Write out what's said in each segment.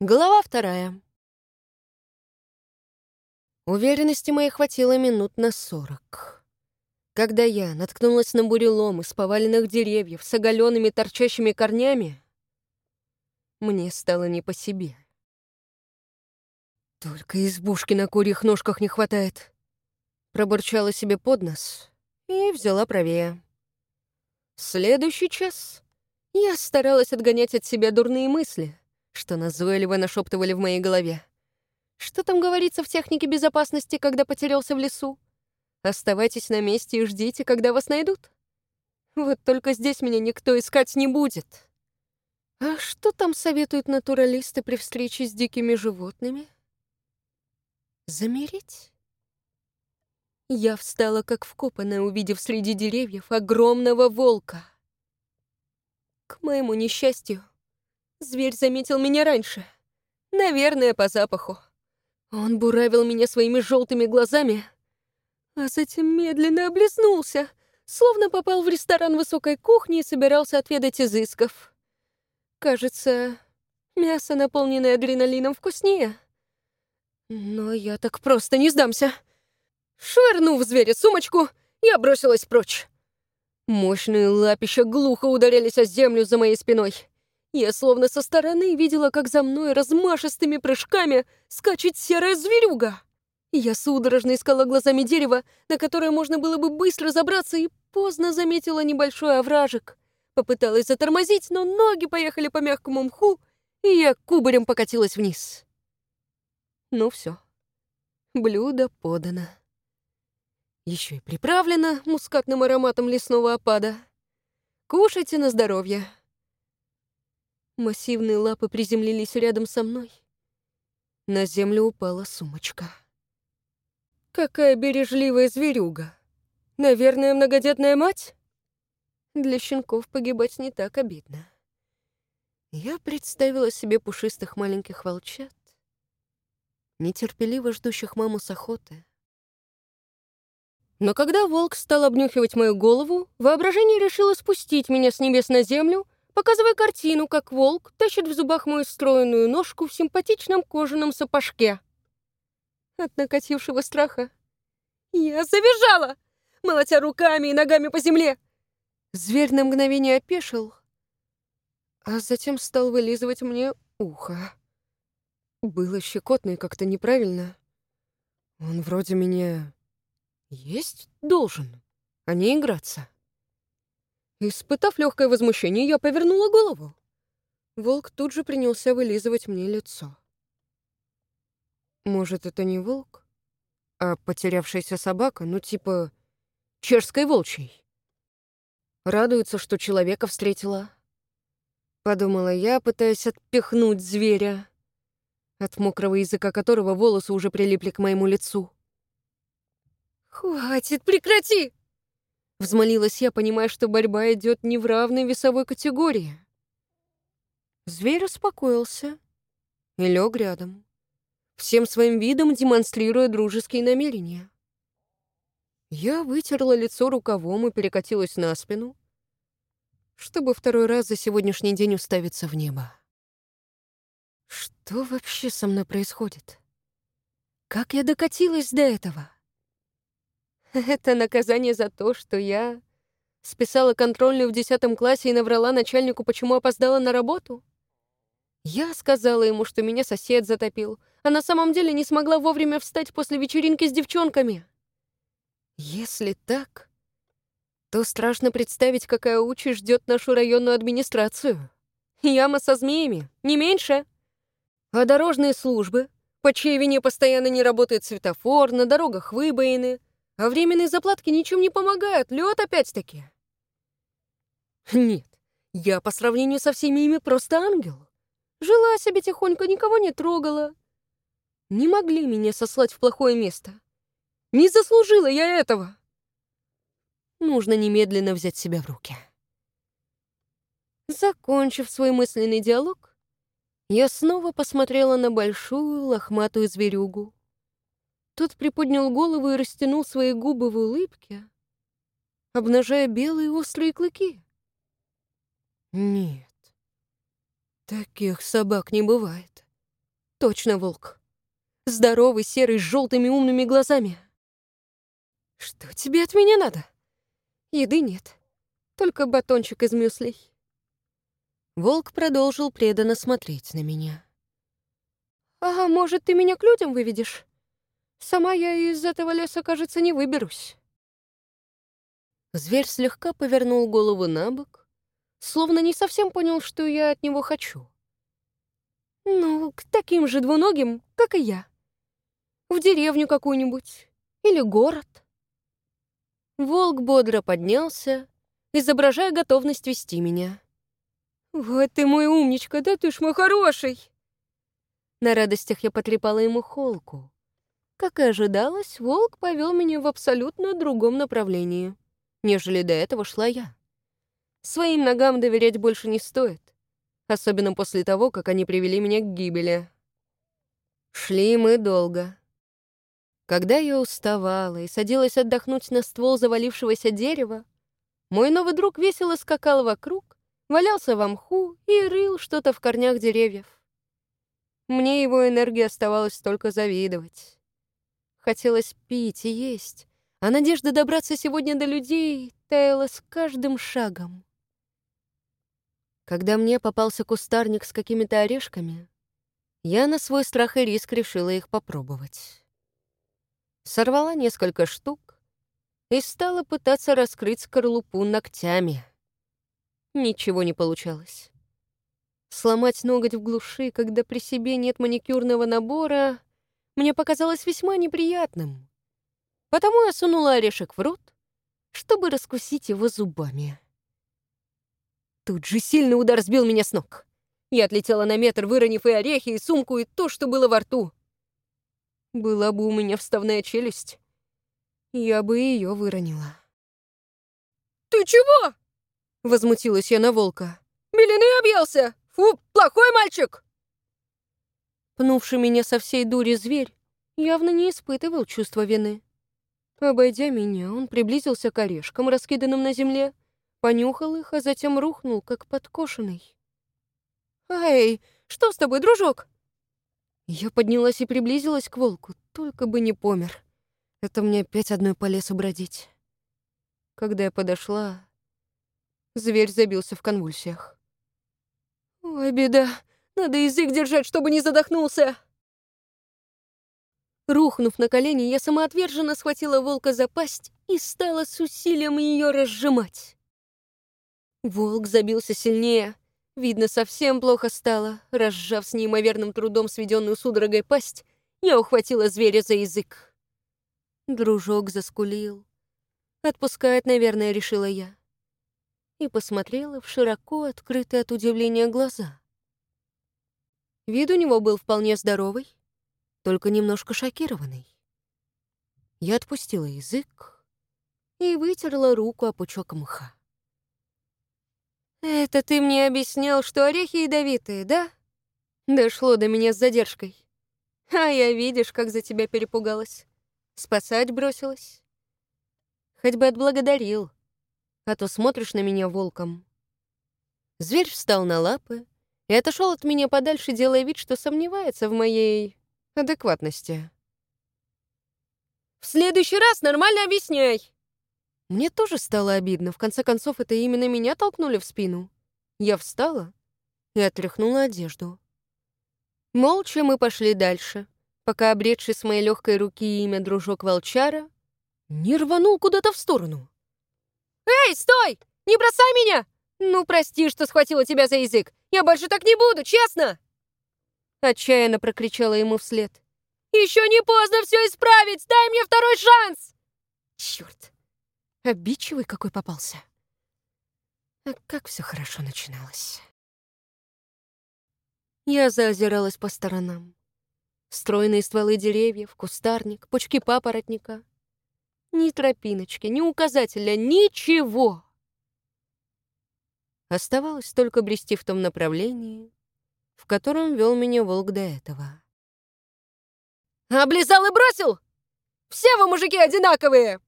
Глава вторая. Уверенности моей хватило минут на сорок. Когда я наткнулась на бурелом из поваленных деревьев с оголенными торчащими корнями, мне стало не по себе. «Только избушки на курьих ножках не хватает», — пробурчала себе под нос и взяла правее. Следующий час я старалась отгонять от себя дурные мысли — что назойливо нашептывали в моей голове. Что там говорится в технике безопасности, когда потерялся в лесу? Оставайтесь на месте и ждите, когда вас найдут. Вот только здесь меня никто искать не будет. А что там советуют натуралисты при встрече с дикими животными? Замереть? Я встала как вкопанная, увидев среди деревьев огромного волка. К моему несчастью, Зверь заметил меня раньше. Наверное, по запаху. Он буравил меня своими желтыми глазами, а затем медленно облизнулся, словно попал в ресторан высокой кухни и собирался отведать изысков. Кажется, мясо, наполненное адреналином, вкуснее. Но я так просто не сдамся. Швырнув зверя сумочку, я бросилась прочь. Мощные лапища глухо ударялись о землю за моей спиной. Я словно со стороны видела, как за мной размашистыми прыжками скачет серая зверюга. Я судорожно искала глазами дерево, на которое можно было бы быстро забраться, и поздно заметила небольшой овражек. Попыталась затормозить, но ноги поехали по мягкому мху, и я кубарем покатилась вниз. Ну все, блюдо подано. Еще и приправлено мускатным ароматом лесного опада. Кушайте на здоровье. Массивные лапы приземлились рядом со мной. На землю упала сумочка. Какая бережливая зверюга. Наверное, многодетная мать? Для щенков погибать не так обидно. Я представила себе пушистых маленьких волчат, нетерпеливо ждущих маму с охоты. Но когда волк стал обнюхивать мою голову, воображение решило спустить меня с небес на землю — показывая картину, как волк тащит в зубах мою стройную ножку в симпатичном кожаном сапожке. От накатившего страха я завизжала, молотя руками и ногами по земле. Зверь на мгновение опешил, а затем стал вылизывать мне ухо. Было щекотно и как-то неправильно. Он вроде меня есть должен, а не играться. Испытав легкое возмущение, я повернула голову. Волк тут же принялся вылизывать мне лицо. Может, это не волк, а потерявшаяся собака, ну типа чешской волчьей. Радуется, что человека встретила. Подумала я, пытаясь отпихнуть зверя, от мокрого языка которого волосы уже прилипли к моему лицу. «Хватит, прекрати!» Взмолилась я, понимая, что борьба идет не в равной весовой категории. Зверь успокоился и лег рядом, всем своим видом демонстрируя дружеские намерения. Я вытерла лицо рукавом и перекатилась на спину, чтобы второй раз за сегодняшний день уставиться в небо. Что вообще со мной происходит? Как я докатилась до этого? Это наказание за то, что я списала контрольную в десятом классе и наврала начальнику, почему опоздала на работу? Я сказала ему, что меня сосед затопил, а на самом деле не смогла вовремя встать после вечеринки с девчонками. Если так, то страшно представить, какая участь ждет нашу районную администрацию. Яма со змеями, не меньше. А дорожные службы, по чьей вине постоянно не работает светофор, на дорогах выбоины — а временные заплатки ничем не помогают. Лед опять-таки. Нет, я по сравнению со всеми ими просто ангел. Жила себе тихонько, никого не трогала. Не могли меня сослать в плохое место. Не заслужила я этого. Нужно немедленно взять себя в руки. Закончив свой мысленный диалог, я снова посмотрела на большую лохматую зверюгу, тот приподнял голову и растянул свои губы в улыбке, обнажая белые острые клыки. Нет, таких собак не бывает. Точно волк. Здоровый, серый, с желтыми умными глазами. Что тебе от меня надо? Еды нет. Только батончик из мюслей. Волк продолжил преданно смотреть на меня. «А может, ты меня к людям выведешь? Сама я из этого леса, кажется, не выберусь». Зверь слегка повернул голову на бок, словно не совсем понял, что я от него хочу. «Ну, к таким же двуногим, как и я. В деревню какую-нибудь. Или город». Волк бодро поднялся, изображая готовность вести меня. «Вот ты мой умничка, да ты ж мой хороший!» На радостях я потрепала ему холку. Как и ожидалось, волк повел меня в абсолютно другом направлении, нежели до этого шла я. Своим ногам доверять больше не стоит, особенно после того, как они привели меня к гибели. Шли мы долго. Когда я уставала и садилась отдохнуть на ствол завалившегося дерева, мой новый друг весело скакал вокруг, валялся в мху и рыл что-то в корнях деревьев. Мне его энергии оставалось только завидовать. Хотелось пить и есть, а надежда добраться сегодня до людей таяла с каждым шагом. Когда мне попался кустарник с какими-то орешками, я на свой страх и риск решила их попробовать. Сорвала несколько штук и стала пытаться раскрыть скорлупу ногтями. Ничего не получалось. Сломать ноготь в глуши, когда при себе нет маникюрного набора, мне показалось весьма неприятным. Потому я сунула орешек в рот, чтобы раскусить его зубами. Тут же сильный удар сбил меня с ног. Я отлетела на метр, выронив и орехи, и сумку, и то, что было во рту. Была бы у меня вставная челюсть, я бы ее выронила. «Ты чего?» — возмутилась я на волка. «Белины объелся! Фу, плохой мальчик!» Пнувший меня со всей дури зверь явно не испытывал чувства вины. Обойдя меня, он приблизился к орешкам, раскиданным на земле, понюхал их, а затем рухнул, как подкошенный. «Эй, что с тобой, дружок?» Я поднялась и приблизилась к волку, только бы не помер. Это мне опять одной по лесу бродить. Когда я подошла, зверь забился в конвульсиях. «Ой, беда! Надо язык держать, чтобы не задохнулся!» Рухнув на колени, я самоотверженно схватила волка за пасть и стала с усилием ее разжимать. Волк забился сильнее. Видно, совсем плохо стало. Разжав с неимоверным трудом сведенную судорогой пасть, я ухватила зверя за язык. Дружок заскулил. Отпускает, наверное, решила я и посмотрела в широко открытые от удивления глаза. Вид у него был вполне здоровый, только немножко шокированный. Я отпустила язык и вытерла руку о пучок мха. «Это ты мне объяснял, что орехи ядовитые, да?» Дошло до меня с задержкой. А я, видишь, как за тебя перепугалась. Спасать бросилась. Хоть бы отблагодарил а то смотришь на меня волком». Зверь встал на лапы и отошел от меня подальше, делая вид, что сомневается в моей адекватности. «В следующий раз нормально объясняй!» Мне тоже стало обидно. В конце концов, это именно меня толкнули в спину. Я встала и отряхнула одежду. Молча мы пошли дальше, пока обретший с моей легкой руки имя дружок волчара не рванул куда-то в сторону. «Эй, стой! Не бросай меня! Ну, прости, что схватила тебя за язык. Я больше так не буду, честно!» Отчаянно прокричала ему вслед. «Еще не поздно все исправить! Дай мне второй шанс!» Черт! Обидчивый какой попался. А как все хорошо начиналось. Я заозиралась по сторонам. Стройные стволы деревьев, кустарник, пучки папоротника — ни тропиночки, ни указателя, ничего. Оставалось только брести в том направлении, в котором вел меня волк до этого. «Облизал и бросил? Все вы, мужики, одинаковые!»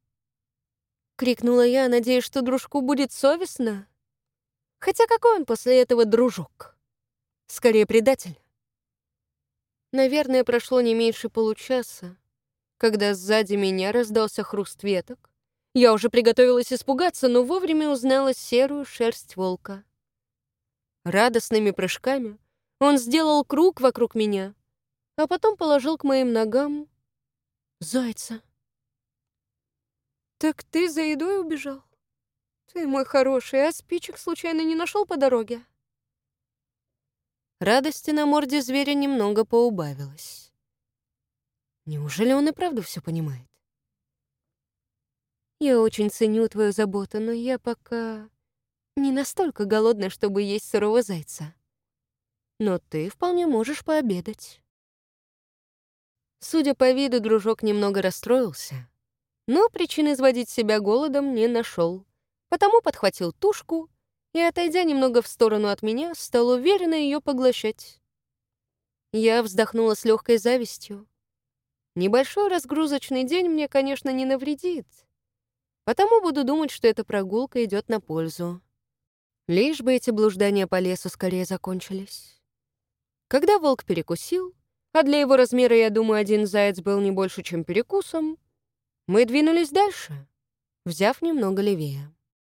Крикнула я, надеясь, что дружку будет совестно. Хотя какой он после этого дружок? Скорее, предатель. Наверное, прошло не меньше получаса, когда сзади меня раздался хруст веток. Я уже приготовилась испугаться, но вовремя узнала серую шерсть волка. Радостными прыжками он сделал круг вокруг меня, а потом положил к моим ногам зайца. «Так ты за едой убежал? Ты мой хороший, а спичек случайно не нашел по дороге?» Радости на морде зверя немного поубавилось. Неужели он и правда все понимает? Я очень ценю твою заботу, но я пока не настолько голодна, чтобы есть сырого зайца. Но ты вполне можешь пообедать. Судя по виду, дружок немного расстроился, но причин изводить себя голодом не нашел, потому подхватил тушку и, отойдя немного в сторону от меня, стал уверенно ее поглощать. Я вздохнула с легкой завистью. Небольшой разгрузочный день мне, конечно, не навредит, потому буду думать, что эта прогулка идет на пользу. Лишь бы эти блуждания по лесу скорее закончились. Когда волк перекусил, а для его размера, я думаю, один заяц был не больше, чем перекусом, мы двинулись дальше, взяв немного левее.